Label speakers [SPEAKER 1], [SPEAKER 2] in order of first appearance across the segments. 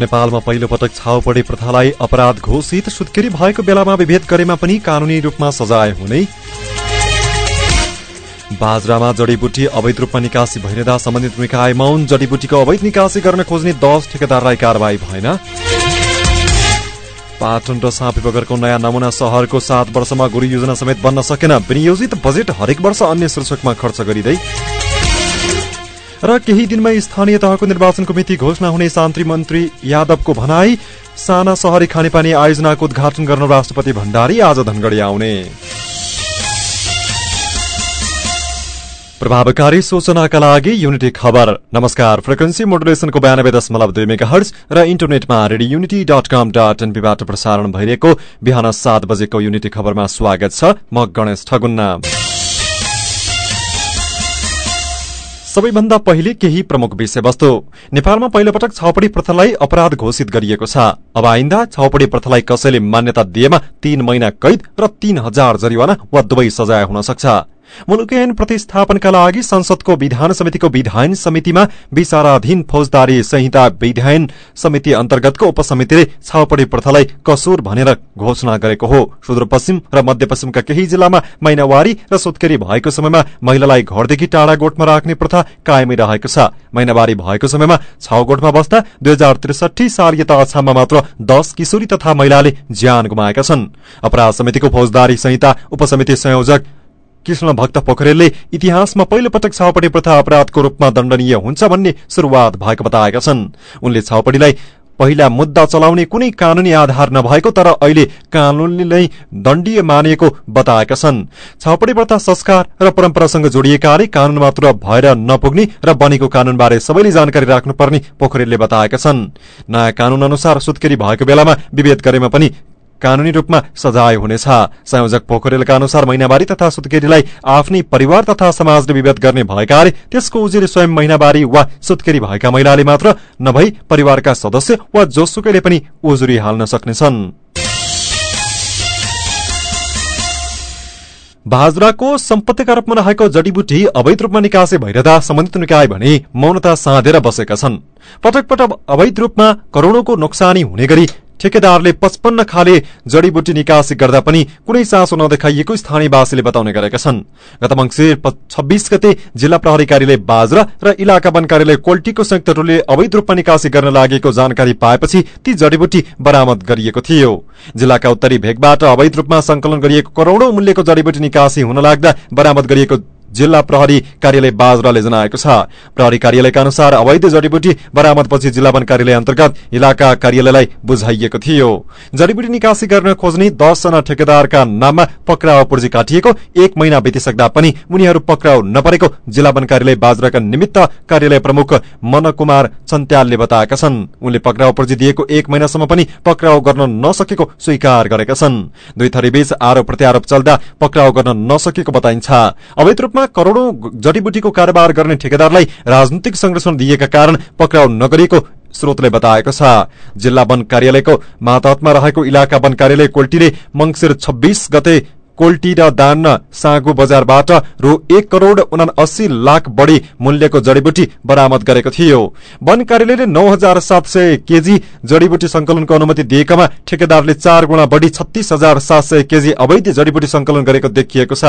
[SPEAKER 1] नेपालमा पहिलो पटक छाउपडी प्रथालाई अपराध घोषित सुत्केरी भएको बेलामा विभेद गरेमा पनि कानूनी रूपमा सजाय हुने। बाजरामा जडीबुटी अवैध रूपमा निकासी भइरहँदा सम्बन्धित निकाय मौन जडीबुटीको अवैध निकासी गर्न खोज्ने दश ठेकेदारलाई कारवाही भएन। पाटन र साँपी बगरको नयाँ नमुना शहरको सात वर्षमा गुरु योजना समेत बन्न सकेन। विनियोजित बजेट हरेक वर्ष अन्य शीर्षकमा खर्च गरिँदै र केही दिनमै स्थानीय तहको निर्वाचनको मिति घोषणा हुने शान्ति मन्त्री यादवको भनाई साना शहरी खानेपानी आयोजनाको उद्घाटन गर्न राष्ट्रपति भण्डारी आज धनगढी आउने। प्रभावकारी सूचनाका लागि युनिटी खबर। नमस्कार फ्रिक्वेन्सी मोडुलेसनको बयानब्बे दशमलव दुई मेगा हर्ज र इन्टरनेटमा radio Unity dot com dot एनपीबाट प्रसारण भइरहेको बिहान सात बजेको युनिटी खबरमा स्वागत छ म गणेश ठगुन्ना। सबैभन्दा पहिले केही प्रमुख विषयवस्तु। नेपालमा पहिलो पटक छाउपडी प्रथालाई अपराध घोषित गरिएको छ। अब आइन्दा छाउपडी प्रथालाई कसैले मान्यता दिएमा तीन महिना कैद र तीन हजार जरिवाना वा दुवै सजाय हुन सक्छ। मुलुक ऐन प्रतिस्थापनका लागि संसदको विधान समितिको विधायन समितिमा विचाराधीन फौजदारी संहिता विधायन समिति अन्तर्गतको उपसमितिले छाउपडी प्रथालाई कसुर भनेर घोषणा गरेको हो। सुदूरपश्चिम र मध्यपश्चिमका केही जिल्लामा महिनावारी र सुत्केरी भएको समयमा महिलालाई घरदेखि टाढा गोठमा राख्ने प्रथा कायमै रहेको छ। महिनावारी भएको समयमा छाउगोठमा बस्दा दुई हजार त्रिसठी साल यता अछाममा मात्र दश किशोरी तथा महिलाले ज्यान गुमाएका छन्। अपराध समितिको फौजदारी संहिता उपसमिति संयोजक कृष्ण भक्त पोखरेलले इतिहासमा पहिलो पटक छाउपडी प्रथा अपराधको रूपमा दण्डनीय हुन्छ भन्ने शुरूआत भएको बताएका छन्। उनले छाउपडीलाई पहिला मुद्दा चलाउने कुनै कानूनी आधार नभएको तर अहिले कानूनले दण्डीय मानिएको बताएका छन्। छाउपडी प्रथा संस्कार र परम्परासँग जोडिएकाले कानून मात्र भएर नपुग्ने र बनेको कानूनबारे सबैले जानकारी राख्नुपर्ने पोखरेलले बताएका छन्। नयाँ कानून अनुसार सुत्केरी भएको बेलामा विभेद गरेमा पनि कानूनी रूपमा सजाय हुनेछ। संयोजक पोखरेलका अनुसार महिनावारी तथा सुत्केरीलाई आफ्नै परिवार तथा समाजले विभेद गर्ने भएकाले त्यसको उजुरी स्वयं महिनावारी वा सुत्केरी भएका महिलाले मात्र नभई परिवारका सदस्य वा जोसुकैले पनि उजुरी हाल्न सक्नेछन्। बाजुराको सम्पत्तिका रूपमा रहेको जडीबुटी अवैध रूपमा निकासी भइरहँदा सम्बन्धित निकाय भने मौनता साँधेर बसेका छन्। पटक पटक अवैध रूपमा करोड़ौंको नोक्सानी हुने गरी ठेकेदारले पचपन्न खाले जडीबुटी निकासी गर्दा पनि कुनै चासो नदेखाइएको स्थानीयवासीले बताउने गरेका छन्। गत मंगिर छब्बीस गते जिल्ला प्रहरी कार्यालय बाजरा र इलाका वन कार्यालय कोल्टीको संयुक्त टोलीले अवैध रूपमा निकासी गर्न लागेको जानकारी पाएपछि ती जडीबुटी बरामद गरिएको थियो। जिल्लाका उत्तरी भेगबाट अवैध रूपमा संकलन गरिएको करोड़ौं मूल्यको जडीबुटी निकासी हुन लाग्दा बरामद गरिएको जिल्ला प्रहरी कार्यालय बाजराले जनाएको छ। प्रहरी कार्यालयका अनुसार अवैध जडीबुटी बरामदपछि जिल्ला वन कार्यालय अन्तर्गत इलाका कार्यालयलाई बुझाइएको थियो। जडीबुटी निकासी गर्न खोज्ने दसजना ठेकेदारका नाममा पक्राउ पूर्जी काटिएको एक महिना बितिसक्दा पनि उनीहरू पक्राउ नपरेको जिल्ला वन कार्यालय बाजराका निमित्त कार्यालय प्रमुख मन कुमार चन्त्यालले बताएका छन्। उनले पक्राउ पूर्जी दिएको एक महिनासम्म पनि पक्राउ गर्न नसकेको स्वीकार गरेका छन्। दुई थरीबीच आरोप प्रत्यारोप चल्दा पक्राउ गर्न नसकेको बताइन्छ। अवैध रूपमा करोड़ौं जडीबुटीको कारोबार गर्ने ठेकेदारलाई राजनीतिक संरक्षण दिएका कारण पक्राउ नगरिएको स्रोतले बताएको छ। जिल्ला वन कार्यालयको मातहतमा रहेको इलाका वन कार्यालय कोल्टीले मंगिर छब्बीस गते कोल्टी र दान सागु बजारबाट रु एक करोड़ उनासी लाख बढ़ी मूल्यको जड़ीबुटी बरामद गरेको थियो। वन कार्यालयले नौ हजार सात सय केजी जड़ीबुटी संकलनको अनुमति दिएकामा ठेकेदारले चार गुणा बढ़ी छत्तीस हजार सात सय केजी अवैध जड़ीबुटी संकलन गरेको देखिएको छ।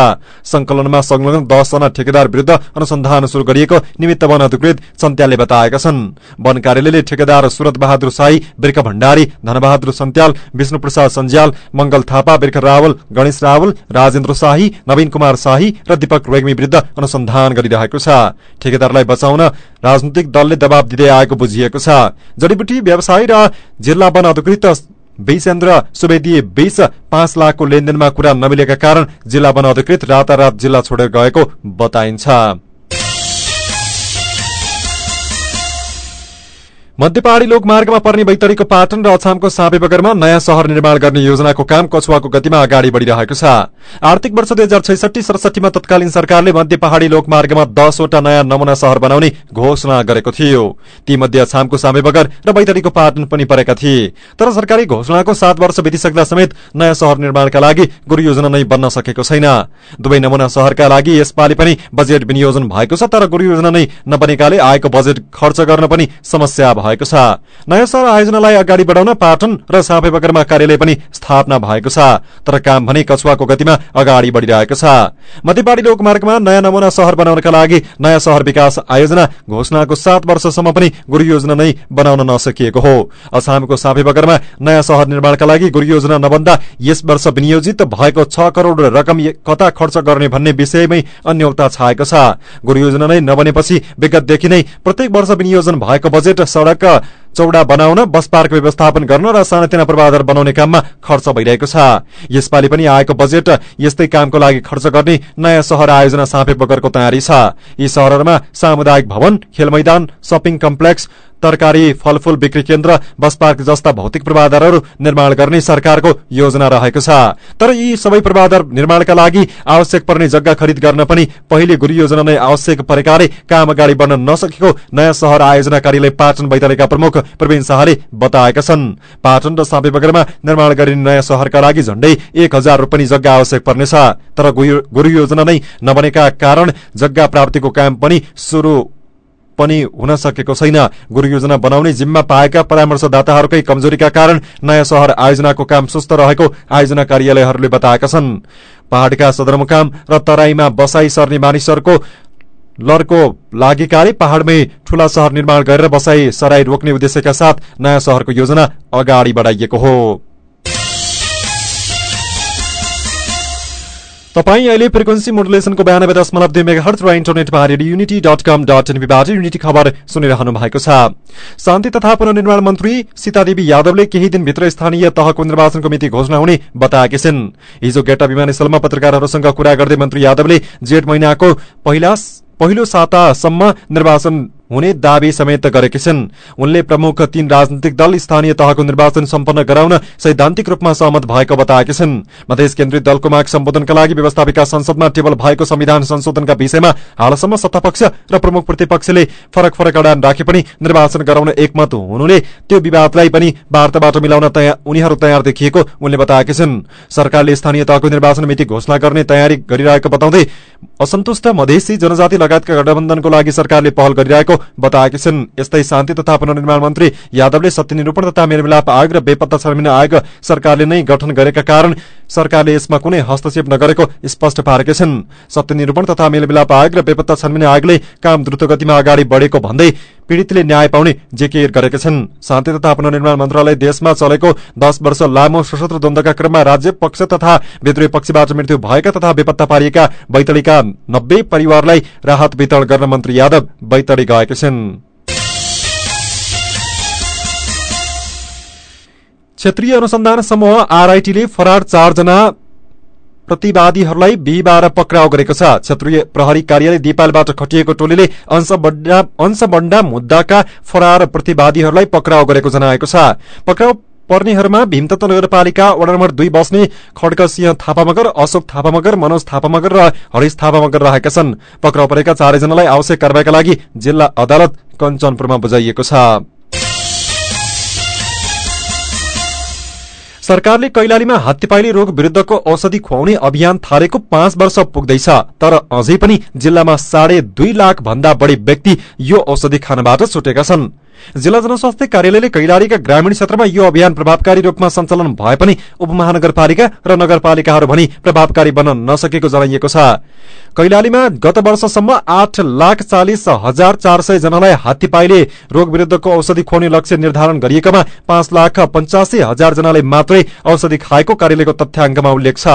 [SPEAKER 1] संकलनमा संलग्न दसजना ठेकेदार विरूद्ध अनुसन्धान शुरू गरिएको निमित्त वन अधिकृत सन्त्यालले बताएका छन्। वन कार्यालयले ठेकेदार सुरत बहादुर साई बिर्ख भण्डारी धनबहादुर सन्त्याल विष्णु प्रसाद सञ्जाल मंगल थापा बिर्ख रावल गणेश रावल राजेन्द्र शाही नवीन कुमार शाही र दीपक रेग्मी विरूद्ध अनुसन्धान गरिरहेको छ। ठेकेदारलाई बचाउन राजनैतिक दलले दबाव दिँदै आएको बुझिएको छ। जडीबुटी व्यवसायी र जिल्ला वन अधिकृत विसेन्द्र सुवेदी बीच पाँच लाखको लेनदेनमा कुरा नमिलेका कारण जिल्ला वन अधिकृत रातारात जिल्ला छोडेर गएको बताइन्छ। मध्य पहाड़ी लोकमार्गमा पर्ने बैतडीको पाटन र अछामको साँपे बगरमा नयाँ शहर निर्माण गर्ने योजनाको काम कछुवाको गतिमा अगाडि बढ़िरहेको छ। आर्थिक वर्ष दुई हजार छैसठी सडसठीमा तत्कालीन सरकारले मध्य पहाड़ी लोकमार्गमा दसवटा नयाँ नमूना शहर बनाउने घोषणा गरेको थियो। तीमध्ये अछामको साँपे बगर र बैतडीको पाटन पनि परेका थिए। तर सरकारी घोषणाको सात वर्ष बितिसक्दा समेत नयाँ शहर निर्माणका लागि गुरु योजना नै बन्न सकेको छैन। दुवै नमूना शहरका लागि यसपालि पनि बजेट विनियोजन भएको छ तर गुरु योजना नै नबनेकाले आएको बजेट खर्च गर्न पनि समस्या भयो भएको छ। नयाँ सहर आयोजनालाई अगाडि बढाउन पाटन र साँपेबगरमा कार्यालय पनि स्थापना भएको छ। तर काम भने कछुवाको गतिमा अगाडि बढ़िरहेको छ। मध्यपाड़ी लोकमार्गमा नयाँ नमूना सहर बनाउनका लागि नयाँ सहर विकास आयोजना घोषणाको सात वर्षसम्म पनि गुरु योजना नै बनाउन नसकिएको हो। असामको साँपेबगरमा नयाँ सहर निर्माणका लागि गुरु योजना नबन्दा यस वर्ष विनियोजित भएको छ करोड़ रकम कता खर्च गर्ने भन्ने विषयमै अन्यौता छाएको छ। गुरु योजना नै नबनेपछि विगतदेखि नै प्रत्येक वर्ष विनियोजन भएको बजेट सड़क か चौडा बनाउन बस पार्क व्यवस्थापन गर्न र सानातिना पूर्वाधार बनाउने काममा खर्च भइरहेको छ। यसपालि पनि आएको बजेट यस्तै कामको लागि खर्च गर्ने नयाँ सहर आयोजना साँपे बगरको तयारी छ। यी शहरहरूमा सामुदायिक भवन खेल मैदान सपिङ कम्प्लेक्स तरकारी फलफूल बिक्री केन्द्र बस पार्क जस्ता भौतिक पूर्वाधारहरू निर्माण गर्ने सरकारको योजना रहेको छ। तर यी सबै पूर्वाधार निर्माणका लागि आवश्यक पर्ने जग्गा खरिद गर्न पनि पहिले गुरु योजना नै आवश्यक परेकाले काम अगाडि बढ्न नसकेको नयाँ सहर आयोजना कार्यालय पाटन वैतडीका प्रमुख प्रवीण शाहले बताएका छन्। पाटन र साँपेबगरमा निर्माण गरिने नयाँ सहरका लागि झण्डै एक हजार रोपनी जग्गा आवश्यक पर्नेछ। तर गुरु योजना नै नबनेका कारण जग्गा प्राप्तिको काम पनि शुरू पनि हुन सकेको छैन। गुरु योजना बनाउने जिम्मा पाएका परामर्शदाताहरूकै कमजोरीका कारण नयाँ सहर आयोजनाको काम सुस्त रहेको आयोजना कार्यालयहरूले बताएका छन्। पहाड़का सदरमुकाम र तराईमा बसाई सर्ने मानिसहरूको लरको लागेकाले पहाड़मै ठूला सहर निर्माण गरेर बसाई सराई रोक्ने उद्देश्यका साथ नयाँ सहरको योजना अगाडि बढ़ाइएको हो। तपाईँ अहिले फ्रिक्वेन्सी मोडुलेसनको बयानब्बे दशमलव दुई मेगा र इन्टरनेटमा radio Unity dot com dot एनपीबाट Unity खबर सुनिरहनु भएको छ। शान्ति तथा पुनर्निर्माण मन्त्री सीतादेवी यादवले केही दिनभित्र स्थानीय तहको निर्वाचनको मिति घोषणा हुने बताएकी छिन्। हिजो गेटा विमानस्थलमा पत्रकारहरूसँग कुरा गर्दै मन्त्री यादवले जेठ महिनाको पहिलो सातासम्म निर्वाचन हुने दावी समेत गरेकी छन्। उनले प्रमुख तीन राजनैतिक दल स्थानीय तहको निर्वाचन सम्पन्न गराउन सैद्धान्तिक रूपमा सहमत भएको बताएकी छन्। मधेस केन्द्रित दलको माग सम्बोधनका लागि व्यवस्थापिका संसदमा टेबल भएको संविधान संशोधनका विषयमा हालसम्म सत्तापक्ष र प्रमुख प्रतिपक्षले फरक फरक अडान राखे पनि निर्वाचन गराउन एकमत हुनुले त्यो विवादलाई पनि वार्ताबाट मिलाउन उनीहरू तयार देखिएको उनले बताएकी छन्। सरकारले स्थानीय तहको निर्वाचन मिति घोषणा गर्ने तयारी गरिरहेको बताउँदै असन्तुष्ट मधेसी जनजाति लगायतका गठबन्धनको लागि सरकारले पहल गरिरहेको बताएकी छिन्। यस्तै शान्ति तथा पुनर्निर्माण मन्त्री यादवले सत्यनिरूपण तथा मेलमिलाप आयोग र बेपत्ता छानबिन आयोग सरकारले नै गठन गरेका कारण सरकारले यसमा कुनै हस्तक्षेप नगरेको स्पष्ट पारेका छन्। सत्यनिरूपण तथा मेलमिलाप आयोग र बेपत्ता छानबिन आयोगले काम द्रुत गतिमा अगाडि बढ़ेको भन्दै पीड़ितले न्याय पाउने जेकेर गरेका छन्। शान्ति तथा पुनर्निर्माण मन्त्रालय देशमा चलेको दश वर्ष लामो सशस्त्र द्वन्दका क्रममा राज्य पक्ष तथा विद्रोही पक्षबाट मृत्यु भएका तथा बेपत्ता पारिएका बैतडीका नब्बे परिवारलाई राहत वितरण गर्न मन्त्री यादव बैतडी गएका छन्। क्षेत्रीय अनुसन्धान समूह आरआईटीले फरार चारजना प्रतिवादीहरूलाई बिहिबार पक्राउ गरेको छ। क्षेत्रीय प्रहरी कार्यालय दिपालबाट खटिएको टोलीले अंशबण्डा मुद्दाका फरार प्रतिवादीहरूलाई पक्राउ गरेको जनाएको छ। पक्राउ पर्नेहरूमा भीमतत्व नगरपालिका वडा नम्बर दुई बस्ने खड्ग सिंह थापामगर अशोक थापामगर मनोज थापामगर र हरिश थापामगर रहेका छन्। पक्राउ परेका चारैजनालाई आवश्यक कारवाहीका लागि जिल्ला अदालत कञ्चनपुरमा बुझाइएको छ। सरकारले कैलालीमा हात्तीपाइले रोग विरूद्धको औषधि खुवाउने अभियान थालेको पाँच वर्ष पुग्दैछ तर अझै पनि जिल्लामा साढे दुई लाख भन्दा बढ़ी व्यक्ति यो औषधि खानबाट छुटेका छन्। जिल्ला जनस्वास्थ्य कार्यालयले कैलालीका ग्रामीण क्षेत्रमा यो अभियान प्रभावकारी रूपमा सञ्चालन भए पनि उपमहानगरपालिका र नगरपालिकाहरू भनी प्रभावकारी बन्न नसकेको जनाइएको छ। कैलालीमा गत वर्षसम्म आठ लाख चालिस हजार चार सय जनालाई हात्तीपाइले रोग विरूद्धको औषधि खुवाउने लक्ष्य निर्धारण गरिएकोमा पाँच लाख पञ्चासी हजार जनाले मात्रै औषधि खाएको कार्यालयको तथ्याङ्कमा उल्लेख छ।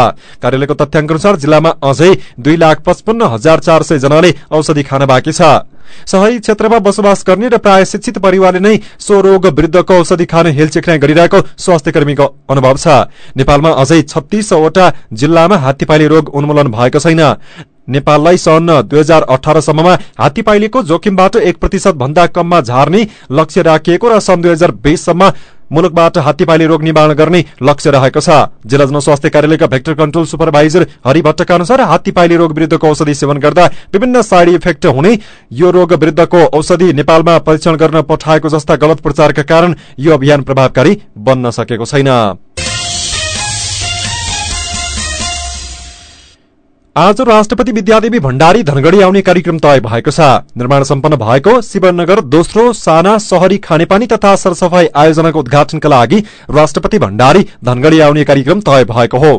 [SPEAKER 1] कार्यालयको तथ्याङ्क अनुसार जिल्लामा अझै दुई लाख पचपन्न हजार चार सय जनाले औषधि खान बाँकी छ। शहरी क्षेत्रमा बसोबास गर्ने र प्राय शिक्षित परिवारले नै सो रोग विरूद्धको औषधि खाने हेलचेक्राइ गरिरहेको स्वास्थ्य कर्मीको अनुभव छ। नेपालमा अझै छत्तीसवटा जिल्लामा हात्तीपाइले रोग उन्मूलन भएको छैन। नेपाललाई सन् दुई हजार अठारसम्ममा हात्तीपाइलेको जोखिमबाट एक प्रतिशत भन्दा कममा झार्ने लक्ष्य राखिएको र सन् दुई हजार बीससम्म मुलुकबाट हात्तीपाइले रोग निवारण गर्ने लक्ष्य रहेको छ। जिल्ला जनस्वास्थ्य कार्यालयका भेक्टर कन्ट्रोल सुपरभाइजर हरि भट्टका अनुसार हात्तीपाइले रोग विरूद्धको औषधि सेवन गर्दा विभिन्न साइड इफेक्ट हुने। यो रोग विरूद्धको औषधि नेपालमा परीक्षण गर्न पठाएको जस्ता गलत प्रचारका कारण यो अभियान प्रभावकारी बन्न सकेको छैन। आज राष्ट्रपति विद्यादेवी भण्डारी धनगढ़ी आउने कार्यक्रम तय भएको छ। निर्माण सम्पन्न भएको शिवनगर दोस्रो साना शहरी खानेपानी तथा सरसफाई आयोजनाको उद्घाटनका लागि राष्ट्रपति भण्डारी धनगढ़ी आउने कार्यक्रम तय भएको हो।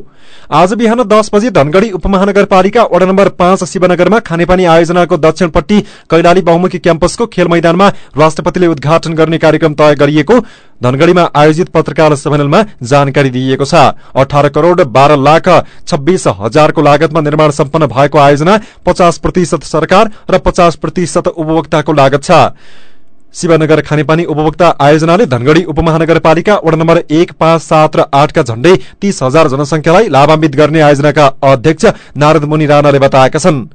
[SPEAKER 1] आज बिहान दस बजे धनगढ़ी उपमहानगरपालिका वडा नम्बर पाँच शिवनगरमा खानेपानी आयोजनाको दक्षिणपट्टि कैलाली बहुमुखी क्याम्पसको खेल मैदानमा राष्ट्रपतिले उद्घाटन गर्ने कार्यक्रम तय गरिएको धनगढ़ीमा आयोजित पत्रकार सम्मेलनमा जानकारी दिइएको छ। अठार करोड़ बाह्र लाख छब्बीस हजारको लागतमा निर्माण सम्पन्न भएको आयोजना पचास प्रतिशत सरकार र पचास प्रतिशत उपभोक्ताको लागत छ। शिवनगर खानेपानी उपभोक्ता आयोजनाले धनगढ़ी उपमहानगरपालिका वडा नम्बर एक पाँच सात र आठका झण्डै तीस हजार जनसंख्यालाई लाभान्वित गर्ने आयोजनाका अध्यक्ष नारद मुनि राणाले बताएका छन्।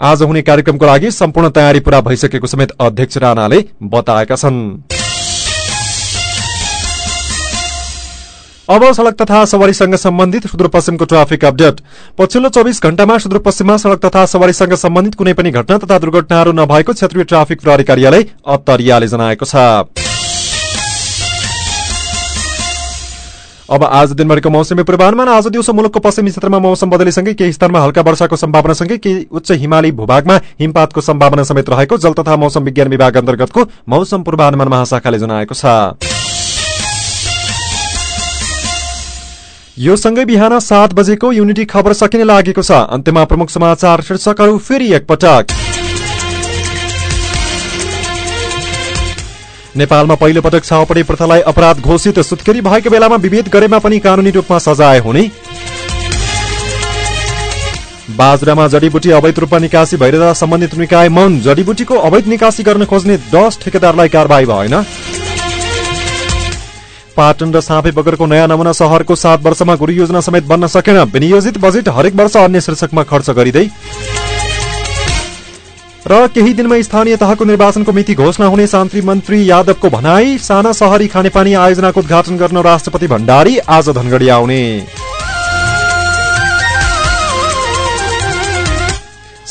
[SPEAKER 1] आज हुने कार्यक्रमको लागि सम्पूर्ण तयारी पूरा भइसकेको समेत अध्यक्ष राणाले बताएका छन्। अब सड़क तथा सवारीसँग सम्बन्धित सुदूरपश्चिमको ट्राफिक अपडेट। पछिल्लो चौबिस घण्टामा सुदूरपश्चिममा सड़क तथा सवारीसँग सम्बन्धित कुनै पनि घटना तथा दुर्घटनाहरू नभएको क्षेत्रीय ट्राफिक प्रहरी कार्यालय अत्तरियाले जनाएको छ। अब आज दिनभरिको मौसमी पूर्वानुमान। आज दिउँसो मुलुकको पश्चिमी क्षेत्रमा मौसम बदलीसँगै केही स्थानमा हल्का वर्षाको सम्भावनासँगै केही उच्च हिमाली भूभागमा हिमपातको सम्भावना समेत रहेको जल तथा मौसम विज्ञान विभाग अन्तर्गतको मौसम पूर्वानुमान महाशाखाले जनाएको छ। यो सँगै बिहान सात बजेको युनिटी खबर सकिने लागेको छ। अन्त्यमा प्रमुख समाचार शीर्षकहरू फेरि एकपटक। नेपालमा पहिलो पटक छाउपडी प्रथालाई अपराध घोषित सुत्केरी भएको बेलामा विभेद गरेमा पनि कानूनी रूपमा सजाय हुने। बाजुरामा जडीबुटी अवैध रूपमा निकासी भइरहँदा सम्बन्धित निकाय मौन जडीबुटीको अवैध निकासी गर्न खोज्ने दश ठेकेदारलाई कारवाही भएन। पाटन र साँपे बगरको नयाँ नमुना शहरको सात वर्षमा गुरु योजना समेत बन्न सकेन। विनियोजित बजेट हरेक वर्ष अन्य शीर्षकमा खर्च गरिँदै। र केही दिनमा स्थानीय तहको निर्वाचनको मिति घोषणा हुने शान्ति मन्त्री यादवको भनाई साना शहरी खानेपानी आयोजनाको उद्घाटन गर्न राष्ट्रपति भण्डारी आज धनगढी आउने।